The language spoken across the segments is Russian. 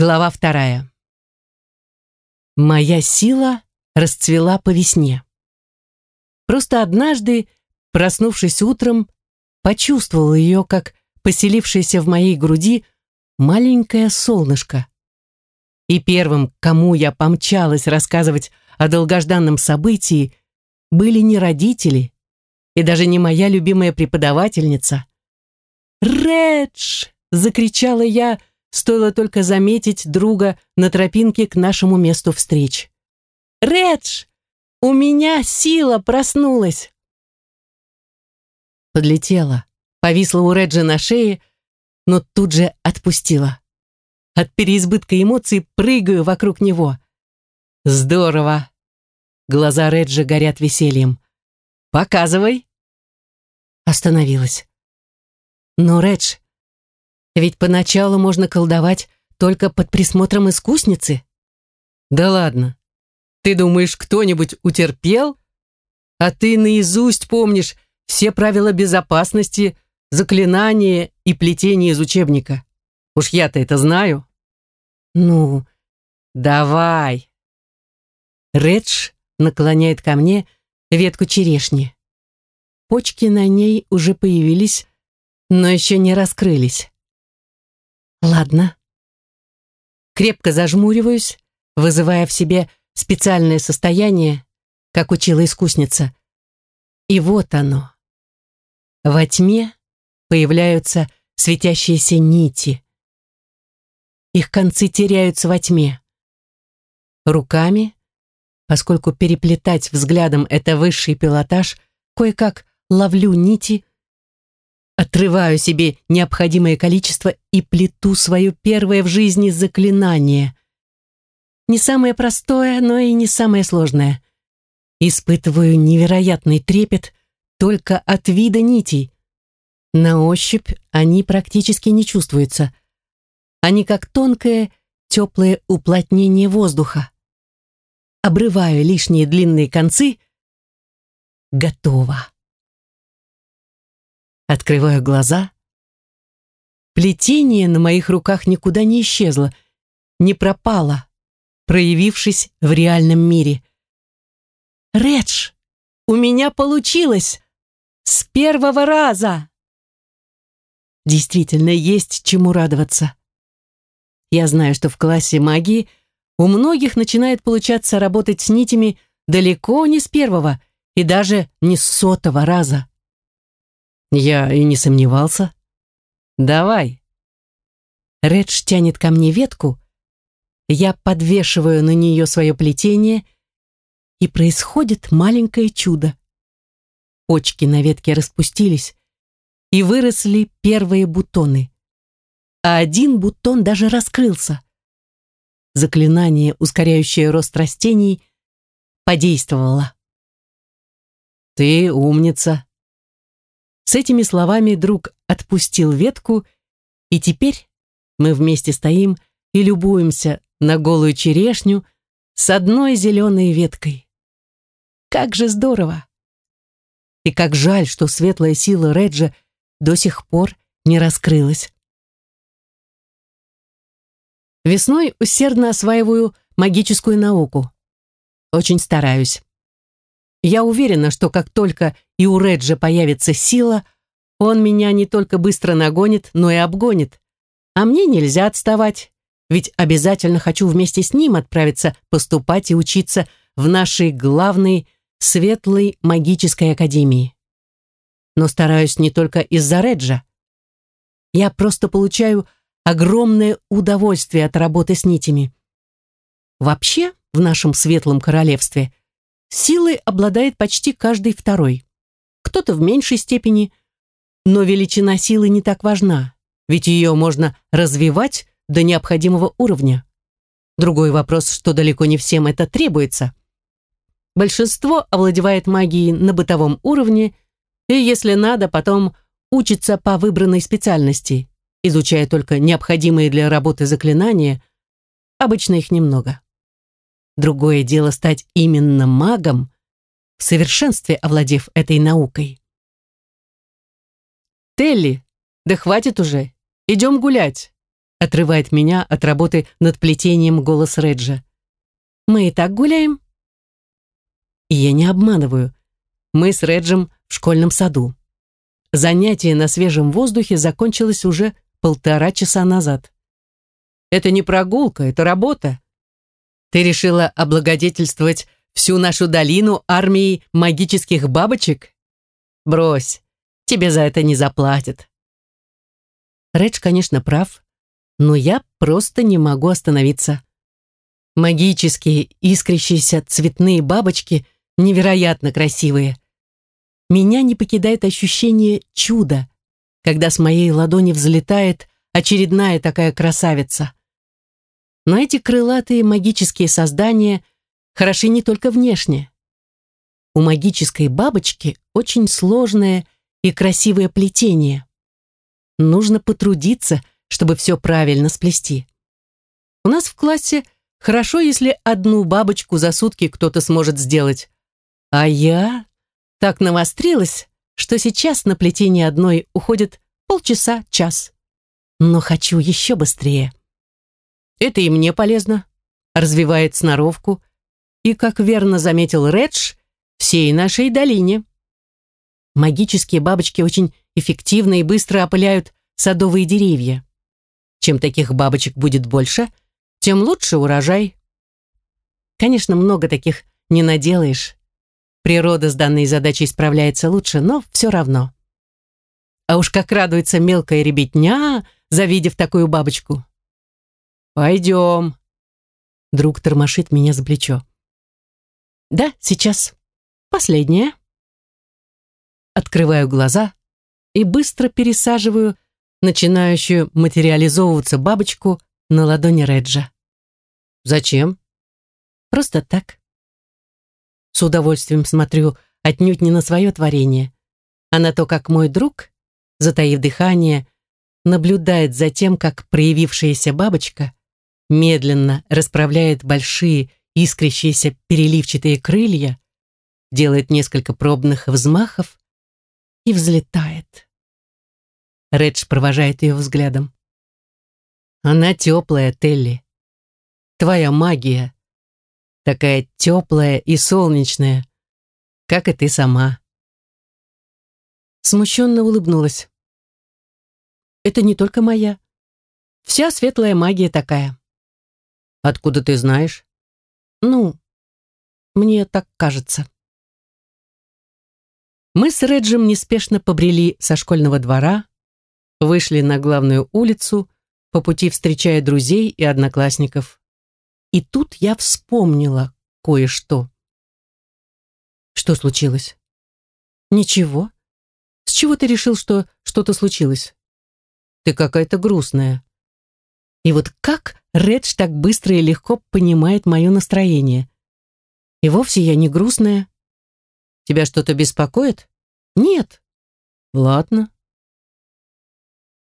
Глава вторая. Моя сила расцвела по весне. Просто однажды, проснувшись утром, почувствовал ее, как поселившееся в моей груди маленькое солнышко. И первым, кому я помчалась рассказывать о долгожданном событии, были не родители и даже не моя любимая преподавательница. «Редж!» — закричала я, стоило только заметить друга на тропинке к нашему месту встреч. «Редж! У меня сила проснулась!» Подлетела, повисла у Реджа на шее, но тут же отпустила. От переизбытка эмоций прыгаю вокруг него. «Здорово!» Глаза Реджа горят весельем. «Показывай!» Остановилась. «Но, Редж, ведь поначалу можно колдовать только под присмотром искусницы. Да ладно. Ты думаешь, кто-нибудь утерпел? А ты наизусть помнишь все правила безопасности, заклинания и плетения из учебника. Уж я-то это знаю. Ну, давай. Редж наклоняет ко мне ветку черешни. Почки на ней уже появились, но еще не раскрылись. Ладно. Крепко зажмуриваюсь, вызывая в себе специальное состояние, как учила искусница. И вот оно. Во тьме появляются светящиеся нити. Их концы теряются во тьме. Руками, поскольку переплетать взглядом это высший пилотаж, кое-как ловлю нити, Отрываю себе необходимое количество и плету свое первое в жизни заклинание. Не самое простое, но и не самое сложное. Испытываю невероятный трепет только от вида нитей. На ощупь они практически не чувствуются. Они как тонкое, теплое уплотнение воздуха. Обрываю лишние длинные концы. Готово. Открываю глаза. Плетение на моих руках никуда не исчезло, не пропало, проявившись в реальном мире. «Редж, у меня получилось! С первого раза!» Действительно, есть чему радоваться. Я знаю, что в классе магии у многих начинает получаться работать с нитями далеко не с первого и даже не с сотого раза. Я и не сомневался. Давай. Редж тянет ко мне ветку, я подвешиваю на нее свое плетение, и происходит маленькое чудо. Почки на ветке распустились, и выросли первые бутоны. А один бутон даже раскрылся. Заклинание, ускоряющее рост растений, подействовало. «Ты умница», с этими словами друг отпустил ветку, и теперь мы вместе стоим и любуемся на голую черешню с одной зеленой веткой. Как же здорово! И как жаль, что светлая сила Реджа до сих пор не раскрылась. Весной усердно осваиваю магическую науку. Очень стараюсь. Я уверена, что как только и у Реджа появится сила, он меня не только быстро нагонит, но и обгонит. А мне нельзя отставать, ведь обязательно хочу вместе с ним отправиться поступать и учиться в нашей главной светлой магической академии. Но стараюсь не только из-за Реджа. Я просто получаю огромное удовольствие от работы с нитями. Вообще, в нашем светлом королевстве – Силой обладает почти каждый второй. Кто-то в меньшей степени, но величина силы не так важна, ведь ее можно развивать до необходимого уровня. Другой вопрос, что далеко не всем это требуется. Большинство овладевает магией на бытовом уровне, и если надо, потом учится по выбранной специальности, изучая только необходимые для работы заклинания, обычно их немного. Другое дело стать именно магом, в совершенстве овладев этой наукой. «Телли, да хватит уже, идем гулять!» отрывает меня от работы над плетением голос Реджа. «Мы и так гуляем?» И я не обманываю. Мы с Реджем в школьном саду. Занятие на свежем воздухе закончилось уже полтора часа назад. Это не прогулка, это работа. Ты решила облагодетельствовать всю нашу долину армией магических бабочек? Брось, тебе за это не заплатят. Редж, конечно, прав, но я просто не могу остановиться. Магические, искрящиеся цветные бабочки невероятно красивые. Меня не покидает ощущение чуда, когда с моей ладони взлетает очередная такая красавица. Но эти крылатые магические создания хороши не только внешне. У магической бабочки очень сложное и красивое плетение. Нужно потрудиться, чтобы все правильно сплести. У нас в классе хорошо, если одну бабочку за сутки кто-то сможет сделать. А я так навострилась, что сейчас на плетение одной уходит полчаса-час. Но хочу еще быстрее. Это и мне полезно, развивает сноровку, и, как верно заметил Редж, всей нашей долине. Магические бабочки очень эффективно и быстро опыляют садовые деревья. Чем таких бабочек будет больше, тем лучше урожай. Конечно, много таких не наделаешь. Природа с данной задачей справляется лучше, но все равно. А уж как радуется мелкая ребятня, завидев такую бабочку. «Пойдем». Друг тормошит меня за плечо. «Да, сейчас. Последняя». Открываю глаза и быстро пересаживаю начинающую материализовываться бабочку на ладони Реджа. «Зачем?» «Просто так». С удовольствием смотрю отнюдь не на свое творение, а на то, как мой друг, затаив дыхание, наблюдает за тем, как проявившаяся бабочка медленно расправляет большие искрящиеся переливчатые крылья, делает несколько пробных взмахов и взлетает. Редж провожает ее взглядом. Она теплая, Телли. Твоя магия. Такая теплая и солнечная, как и ты сама. Смущенно улыбнулась. Это не только моя. Вся светлая магия такая. Откуда ты знаешь? Ну, мне так кажется. Мы с Реджем неспешно побрели со школьного двора, вышли на главную улицу, по пути встречая друзей и одноклассников. И тут я вспомнила кое-что. Что случилось? Ничего. С чего ты решил, что что-то случилось? Ты какая-то грустная. И вот как Редж так быстро и легко понимает мое настроение? И вовсе я не грустная. Тебя что-то беспокоит? Нет. Ладно.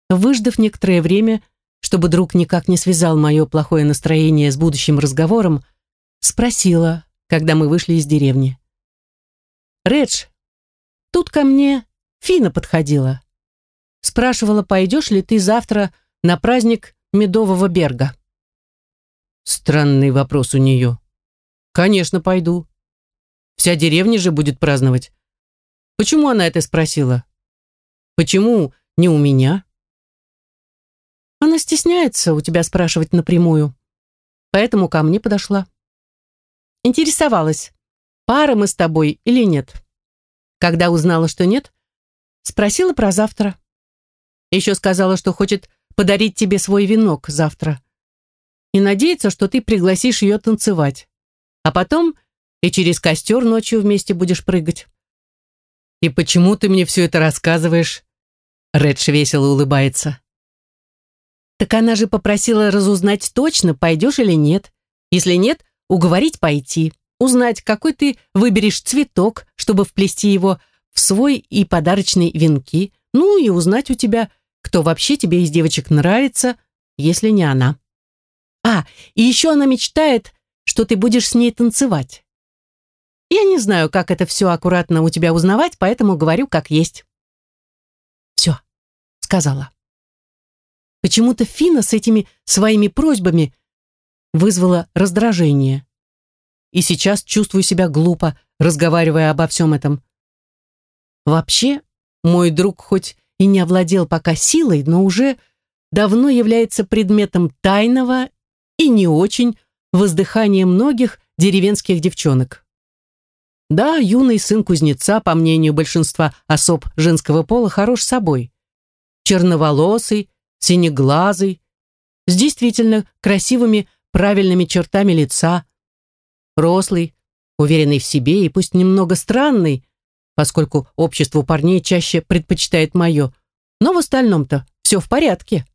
Выждав некоторое время, чтобы друг никак не связал мое плохое настроение с будущим разговором, спросила, когда мы вышли из деревни. «Редж, тут ко мне Фина подходила. Спрашивала, пойдешь ли ты завтра на праздник Медового Берга. Странный вопрос у нее. Конечно, пойду. Вся деревня же будет праздновать. Почему она это спросила? Почему не у меня? Она стесняется у тебя спрашивать напрямую. Поэтому ко мне подошла. Интересовалась, пара мы с тобой или нет. Когда узнала, что нет, спросила про завтра. Еще сказала, что хочет подарить тебе свой венок завтра. И надеется, что ты пригласишь ее танцевать. А потом и через костер ночью вместе будешь прыгать. «И почему ты мне все это рассказываешь?» Редж весело улыбается. «Так она же попросила разузнать точно, пойдешь или нет. Если нет, уговорить пойти, узнать, какой ты выберешь цветок, чтобы вплести его в свой и подарочный венки, ну и узнать у тебя, кто вообще тебе из девочек нравится, если не она. А, и еще она мечтает, что ты будешь с ней танцевать. Я не знаю, как это все аккуратно у тебя узнавать, поэтому говорю как есть. Все, сказала. Почему-то Фина с этими своими просьбами вызвала раздражение. И сейчас чувствую себя глупо, разговаривая обо всем этом. Вообще, мой друг хоть и не овладел пока силой, но уже давно является предметом тайного и не очень воздыхания многих деревенских девчонок. Да, юный сын кузнеца, по мнению большинства особ женского пола, хорош собой. Черноволосый, синеглазый, с действительно красивыми правильными чертами лица, рослый, уверенный в себе и пусть немного странный, поскольку общество парней чаще предпочитает мое, но в остальном-то все в порядке.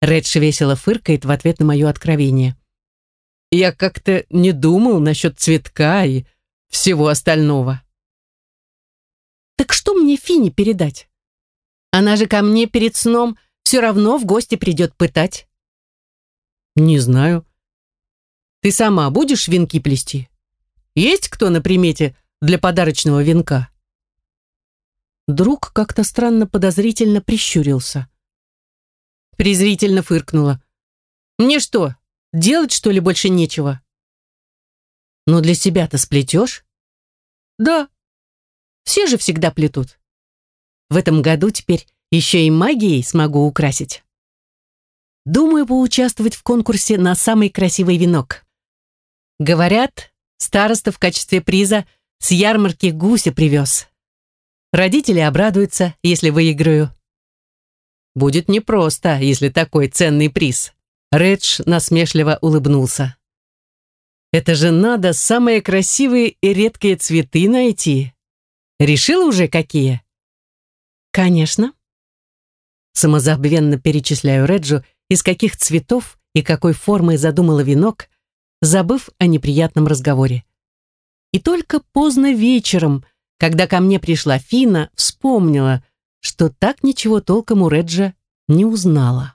Редж весело фыркает в ответ на мое откровение. Я как-то не думал насчет цветка и всего остального. Так что мне Фине передать? Она же ко мне перед сном все равно в гости придет пытать. Не знаю. Ты сама будешь венки плести? Есть кто на примете для подарочного венка? Друг как-то странно подозрительно прищурился. Презрительно фыркнула. Мне что, Делать, что ли, больше нечего? Но для себя-то сплетешь? Да. Все же всегда плетут. В этом году теперь еще и магией смогу украсить. Думаю поучаствовать в конкурсе на самый красивый венок. Говорят, староста в качестве приза с ярмарки гуся привез. Родители обрадуются, если выиграю. Будет непросто, если такой ценный приз. Редж насмешливо улыбнулся. «Это же надо самые красивые и редкие цветы найти. Решила уже, какие?» «Конечно». Самозабвенно перечисляю Реджу, из каких цветов и какой формы задумала венок, забыв о неприятном разговоре. И только поздно вечером, когда ко мне пришла Фина, вспомнила, что так ничего толком у Реджа не узнала.